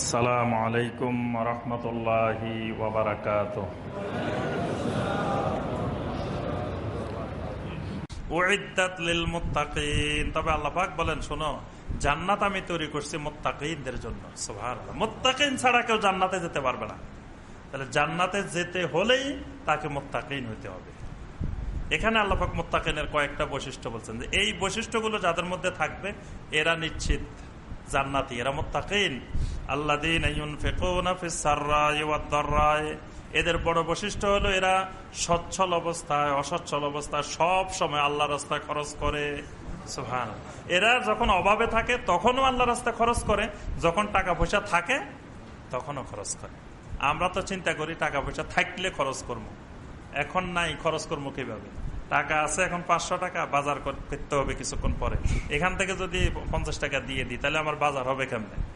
আসসালামু আলাইকুম রহমতুল্লাহি ওবরাকাত তবে আল্লাপাক বলেন, শোনো, জান্নাত আমি তৈরি করছি মোত্তাকিনদের জন্য। মোত্তাকিন ছাড়া কেউ জান্নাতে যেতে পারবে না। তাহলে জান্নাতে যেতে হলেই তাকে মোত্তাকিন হইতে হবে। এখানে আল্লাপাক মোত্তাকিনের কয়েকটা বৈশিষ্ট্য বলছেন যে, এই বৈশিষ্ট্যগুলো যাদের মধ্যে থাকবে, এরা নিশ্চিত জান্নাতি, এরা মোত্তাকিন। এদের বড় বৈশিষ্ট্য হলো এরা সচ্ছল অবস্থায়, অসচ্ছল অবস্থায় সব সময় আল্লাহ রাস্তায় খরচ করে। এরা যখন অভাবে থাকে, তখনও আল্লাহ রাস্তায় খরচ করে। যখন টাকা পয়সা থাকে, তখনও খরচ করে। আমরা তো চিন্তা করি টাকা পয়সা থাকলে খরচ করব। এখন নাই, খরচ করব কীভাবে? টাকা আছে এখন পাঁচশো টাকা, বাজার করতে হবে কিছুক্ষণ পরে। এখান থেকে যদি পঞ্চাশ টাকা দিয়ে দিই, তাহলে আমার বাজার হবে কেমনে?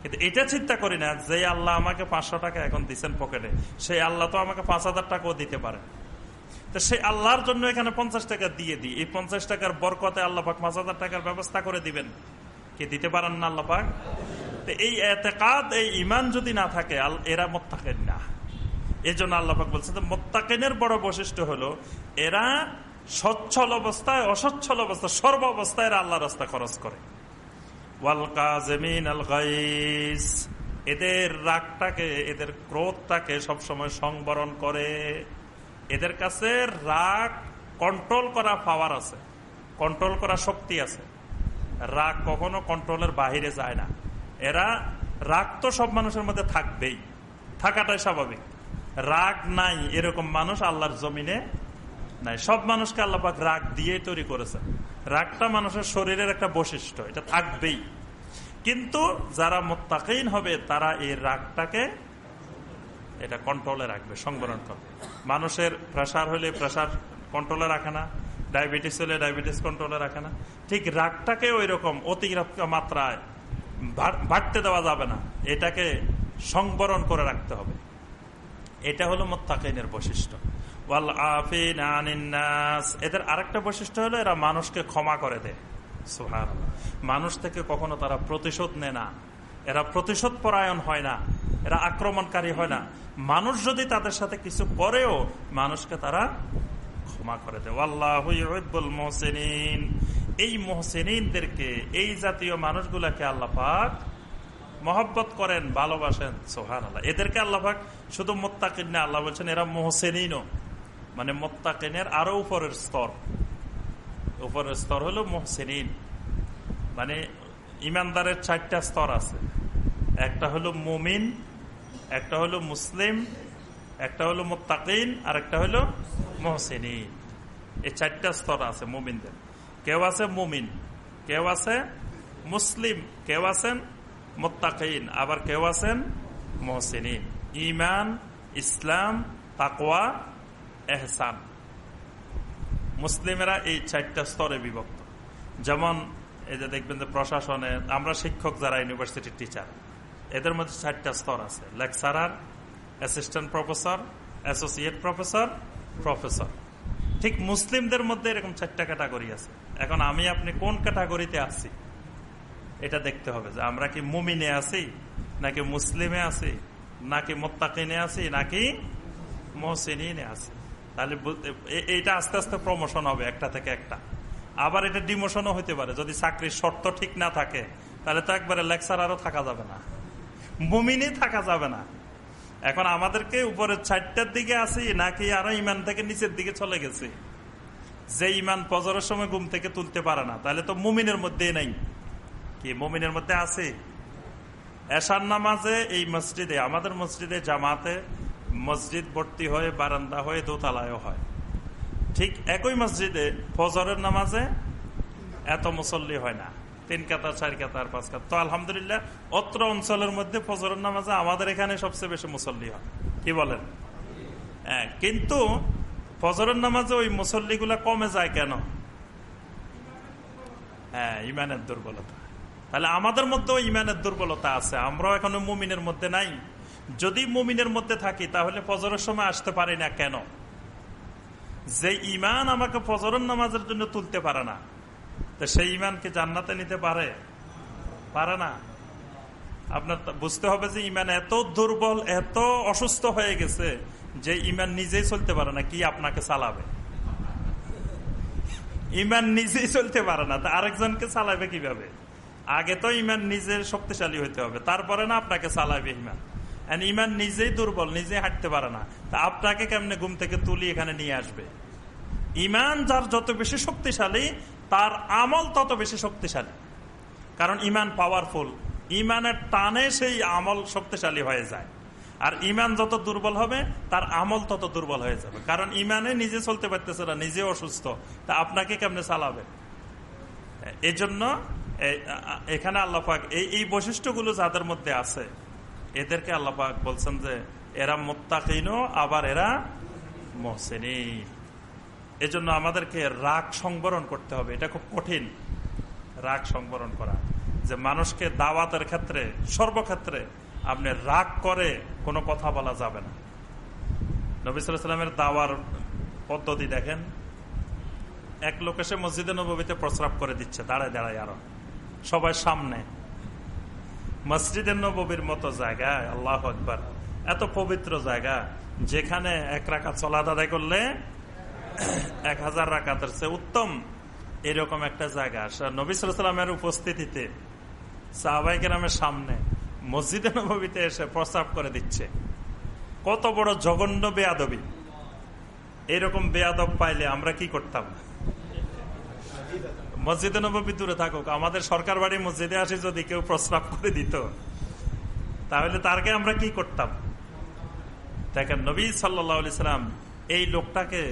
কিন্তু এটা চিন্তা করি না, যে আল্লাহ আমাকে পাঁচশো টাকা এখন দিচ্ছেন পকেটে, সেই আল্লাহ তো আমাকে পাঁচ হাজার টাকাও দিতে পারে। তো সেই আল্লাহর জন্য এখানে পঞ্চাশ টাকা দিয়ে দিই। এই পঞ্চাশ টাকার বরকতে আল্লাহ পাক পাঁচ হাজার টাকার ব্যবস্থা করে দিবেন। কে দিতে পারেন না আল্লাহ পাক? এই এতেকাদ, এই ইমান যদি না থাকে এরা মত থাকেন না এই জন্য আল্লাহাক বলছে মোত্তাকিনের বড় বৈশিষ্ট্য হলো, এরা সচ্ছল অবস্থায়, অসচ্ছল অবস্থায়, সর্ব অবস্থায় এরা আল্লাহ রাস্তা খরচ করে। এদের রাগটাকে, এদের ক্রোধটাকে সবসময় সংবরণ করে। এদের কাছে রাগ কন্ট্রোল করা পাওয়ার আছে কন্ট্রোল করা শক্তি আছে। রাগ কখনো কন্ট্রোলের বাহিরে যায় না। এরা রাগ তো সব মানুষের মধ্যে থাকবেই, থাকাটাই স্বাভাবিক। রাগ নাই, এরকম মানুষ আল্লাহর জমিনে নাই। সব মানুষকে আল্লাপাক রাগ দিয়ে তৈরি করেছে রাগটা মানুষের শরীরের একটা বৈশিষ্ট্য, এটা থাকবেই। কিন্তু যারা মোত্তাকিন হবে, তারা এই রাগটাকে, এটা কন্ট্রোলে রাখবে, সংবরণ করবে। মানুষের প্রেশার হলে প্রেশার কন্ট্রোলে রাখে না ডায়াবেটিস হলে ডায়াবেটিস কন্ট্রোলে রাখে না। ঠিক রাগটাকে ওই রকম অতিরিক্ত মাত্রায় বাড়তে দেওয়া যাবে না। এটাকে সংবরণ করে রাখতে হবে। এটা হলো মোত্তাকিনের বৈশিষ্ট্য। এদের আরেকটা বৈশিষ্ট্য হলো এরা মানুষকে ক্ষমা করে দেয়। মানুষ থেকে কখনো তারা প্রতিশোধ নেয় না। এরা প্রতিশোধ পরায়ণ হয় না। এরা আক্রমণকারী হয় না। মানুষ যদি তাদের সাথে কিছু করেও মানুষকে তারা ক্ষমা করে দেয়। এই মোহসেনিনদেরকে, এই জাতীয় মানুষগুলাকে আল্লাহ পাক মহব্বত করেন, ভালোবাসেন। সোহান আল্লাহ এদেরকে আল্লাহাক শুধু মোত্তাকিন না, আল্লাহ বলছেন এরা মোহসেনিনও। মানে মোত্তাকিনের আরও উপরের স্তর। উপরের স্তর হলো মোহসেনিন। মানে ইমানদারের চারটা স্তর আছে। একটা হলো মুমিন, একটা হলো মুসলিম, একটা হলো মোত্তাকিন আর একটা হলো মোহসেনিন। এই চারটা স্তর আছে মুমিনদের। কেউ আছে মুমিন, কেউ আছে মুসলিম, কেউ আছেন মোত্তাকিন, আবার কেউ আছেন মহসিনিন। ইমান, ইসলাম তাকোয়া এহসান। মুসলিমেরা এই চারটা স্তরে বিভক্ত। যেমন এই যে দেখবেন যে প্রশাসনে আমরা শিক্ষক যারা ইউনিভার্সিটির টিচার এদের মধ্যে চারটা স্তর আছে। Lecturer assistant professor associate professor professor ঠিক মুসলিমদের মধ্যে এরকম চারটা ক্যাটাগরি আছে। এখন আমি আপনি কোন ক্যাটাগরিতে আছি? এটা দেখতে হবে যে আমরা কি মুমিনে আছি, নাকি মুসলিমে আছি, নাকি মোত্তাকিনে আছি, নাকি মহসিনে আছি। তাহলে এইটা আস্তে আস্তে প্রমোশন হবে একটা থেকে একটা। আবার এটা ডিমোশনও হইতে পারে। যদি চাকরির শর্ত ঠিক না থাকে, তাহলে তো একবারে লেকচার আরও থাকা যাবে না। মুমিনে থাকা যাবে না। এখন আমাদেরকে উপরের চারটার দিকে আছি, নাকি আরও ইমান থেকে নিচের দিকে চলে গেছে? যে ইমান পজরের সময় ঘুম থেকে তুলতে পারে না, তাহলে তো মুমিনের মধ্যে নাই। কি মমিনের মধ্যে আছে? এশার নামাজে এই মসজিদে, আমাদের মসজিদে জামাতে মসজিদ ভর্তি হয়ে, বারান্দা হয়ে, দোতলায়ও হয়। ঠিক একই মসজিদে ফজরের নামাজে এত মুসল্লি হয় না। তিন কাতার, চার কাতার, পাঁচ কাতার। তো আলহামদুলিল্লাহ, অত্র অঞ্চলের মধ্যে ফজরের নামাজে আমাদের এখানে সবচেয়ে বেশি মুসল্লি হয়। কি বলেন? হ্যাঁ কিন্তু ফজরের নামাজে ওই মুসল্লিগুলা কমে যায় কেন? হ্যাঁ ইমানের দুর্বলতা। তাহলে আমাদের মধ্যেও ইমানের দুর্বলতা আছে। আমরাও এখনও মুমিনের মধ্যে নাই। যদি মুমিনের মধ্যে থাকি, তাহলে ফজরের সময় আসতে পারি না কেন? যে ইমান আমাকে ফজরের নামাজের জন্য তুলতে পারে না, তো সেই ইমানকে জান্নাতে নিতে পারে? পারে না। আপনার বুঝতে হবে যে ইমান এত দুর্বল, এত অসুস্থ হয়ে গেছে যে ইমান নিজেই চলতে পারে না, কি আপনাকে চালাবে? ইমান নিজেই চলতে পারে না, তা আরেকজনকে চালাবে কীভাবে? আগে তো ইমান নিজের শক্তিশালী হইতে হবে, তারপরে না আপনাকে চালাবে ইমান ইমান নিজেই দুর্বল, নিজেই হাঁটতে পারে না। তা আপনাকে কেমনে ঘুম থেকে তুলি এখানে নিয়ে আসবে? ইমান যার যত বেশি শক্তিশালী, তার আমল তত বেশি শক্তিশালী। কারণ ইমান পাওয়ারফুল ইমানের টানে সেই আমল শক্তিশালী হয়ে যায়। আর ইমান যত দুর্বল হবে, তার আমল তত দুর্বল হয়ে যাবে। কারণ ইমানে নিজে চলতে পারতেছে না, নিজে অসুস্থ। তা আপনাকে কেমনে চালাবে? এই জন্য এখানে আল্লাপাক এই এই বৈশিষ্ট্যগুলো যাদের মধ্যে আছে এদেরকে আল্লাপাক বলছেন যে, এরা মোত্তাকিনও, আবার এরা মহসেনি এজন্য আমাদেরকে রাগ সংবরণ করতে হবে। এটা খুব কঠিন, রাগ সংবরণ করা। যে মানুষকে দাওয়াতের ক্ষেত্রে, সর্বক্ষেত্রে আপনি রাগ করে কোনো কথা বলা যাবে না। নবী সাল্লামের দাওয়ার পদ্ধতি দেখেন। এক লোক এসে মসজিদে নবীতে প্রস্রাব করে দিচ্ছে, দাঁড়ায় দাঁড়ায় আরও। সবাই সামনে। মসজিদের নবীর মতো জায়গা, আল্লাহ আকবর। এত পবিত্র জায়গা, যেখানে এক রাখা চলা দাদাই করলে এক হাজার রাকাতের চেয়ে উত্তম এরকম একটা জায়গা। সা- নবী সালামের উপস্থিতিতে সাহাবাই গ্রামের সামনে মসজিদে নবীতে এসে প্রস্তাব করে দিচ্ছে। কত বড় জঘন্য বেয়াদবি। এরকম বেয়াদব পাইলে আমরা কি করতাম? মসজিদে নবী দূরে থাকুক, আমাদের সরকার বাড়ি মসজিদে আসে যদি কেউ প্রস্রাব করে দিত, তাহলে তারকে আমরা কি করতাম? দেখেন, নবী সাল্লি সাল্লাম এই লোকটাকে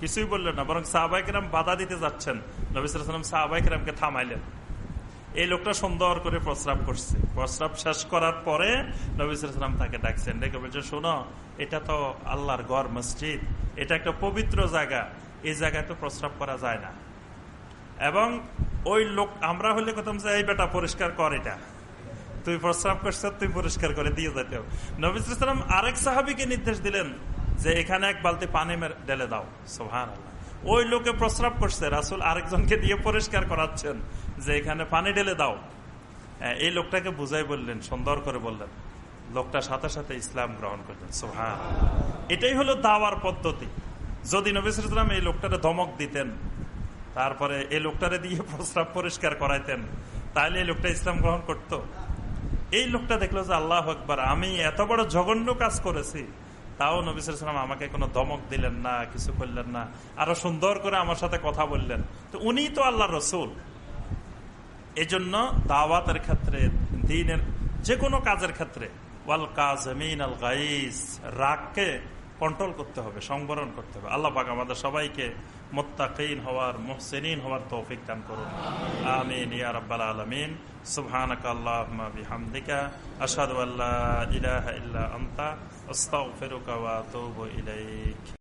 কিছুই বললেন না, বরং সাহবাইকেরাম বাধা দিতে যাচ্ছেন। নবী সাল্লাম সাহবাইকেরামকে থামাইলেন। এই লোকটা সুন্দর করে প্রস্রাব করছে। প্রস্রাব শেষ করার পরে নবী সাল্লাম তাকে ডাকছেন, ডেকে বলছে, শোনো, এটা তো আল্লাহর গড় মসজিদ, এটা একটা পবিত্র জায়গা, এই জায়গায় তো প্রস্রাব করা যায় না। এবং ওই লোক আমরা হলে কথা এই বেটা পরিষ্কার কর এটা। তুই প্রস্রাব করছ তুই পরিষ্কার করে দিয়ে যেতে হবে। নবিসাম আরেক সাহাবিকে নির্দেশ দিলেন যে এখানে এক বালতি পানি ঢেলে দাও। সোহান ওই লোকে প্রস্রাব করছে রাসুল আরেকজনকে দিয়ে পরিষ্কার করাচ্ছেন যে এখানে পানি ঢেলে দাও। হ্যাঁ, এই লোকটাকে বুঝাই বললেন সুন্দর করে বললেন। লোকটা সাথে সাথে ইসলাম গ্রহণ করলেন সোহান এটাই হলো দাওয়ার পদ্ধতি। যদি নবিসাম এই লোকটারে ধমক দিতেন তারপরে এই লোকটারে দিয়ে প্রস্রাব পরিষ্কার করাইতেন। তাহলে এই লোকটা ইসলাম গ্রহণ করত। এই লোকটা দেখল যে আল্লাহ আকবার, আমি এত বড় জঘন্য কাজ করেছি, তাও নবিসাম আমাকে কোনো দমক দিলেন না, কিছু করলেন না, আরও সুন্দর করে আমার সাথে কথা বললেন। তো উনি তো আল্লাহ রসুল। এজন্য দাওয়াতের ক্ষেত্রে, দিনের যে কোনো কাজের ক্ষেত্রে, ওয়াল কাজমিন আল গাইস রাগকে কন্ট্রোল করতে হবে, সংবরণ করতে হবে। আল্লাহ পাক আমাদের সবাইকে মোত্তাকিন হওয়ার, মোহসেনিন হওয়ার তৌফিক দান করুন। আমিন, ইয়া রাব্বাল আলামিন। সুবহানাক আল্লাহুম্মা বিহামদিকা। আশহাদু আল্লা ইলাহা ইল্লা আনতা। আস্তাগফিরুকা ওয়া আতুবু ইলাইক।